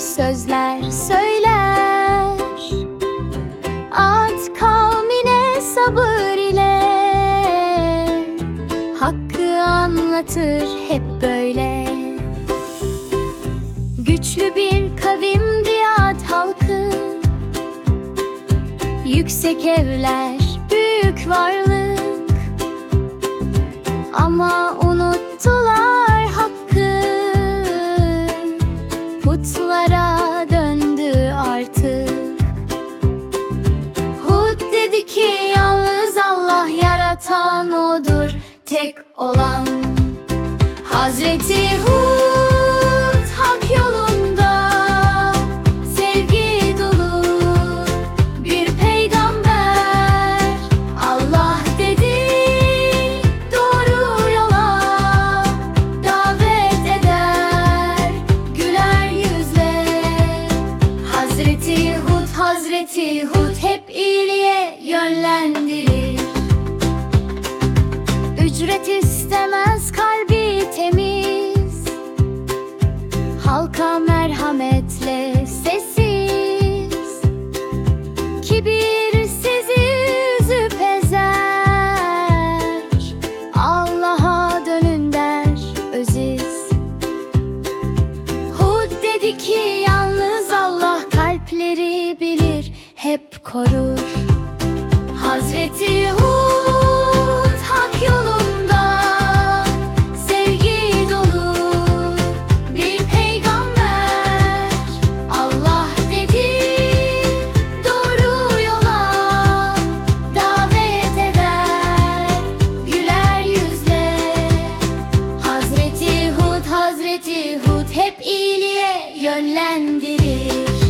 sözler söyler. At kavmine sabır ile Hakkı anlatır hep böyle. Güçlü bir kavimdi Ad halkı Yüksek evler, büyük varlık. Ama unuttular Putlara döndü artık. Hud dedi ki yalnız Allah yaratan odur Tek olan Hazreti Hazreti Hud hep iyiliğe yönlendirir. Ücret istemez kalbi temiz. Halka merhametle hep korur. Hazreti Hud hak yolunda sevgi dolu bir peygamber. Allah dedi doğru yola davet eder güler yüzle. Hazreti Hud Hazreti Hud hep iyiliğe yönlendirir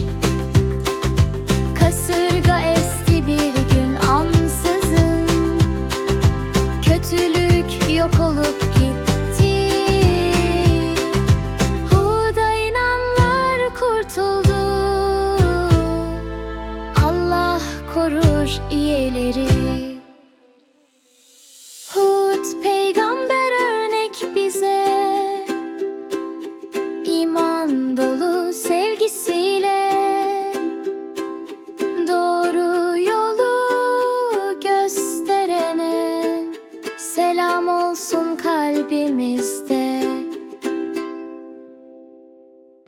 Hazret Peygamber örnek bize. İman dolu sevgisiyle. Doğru yolu gösterene Selam olsun kalbimizde.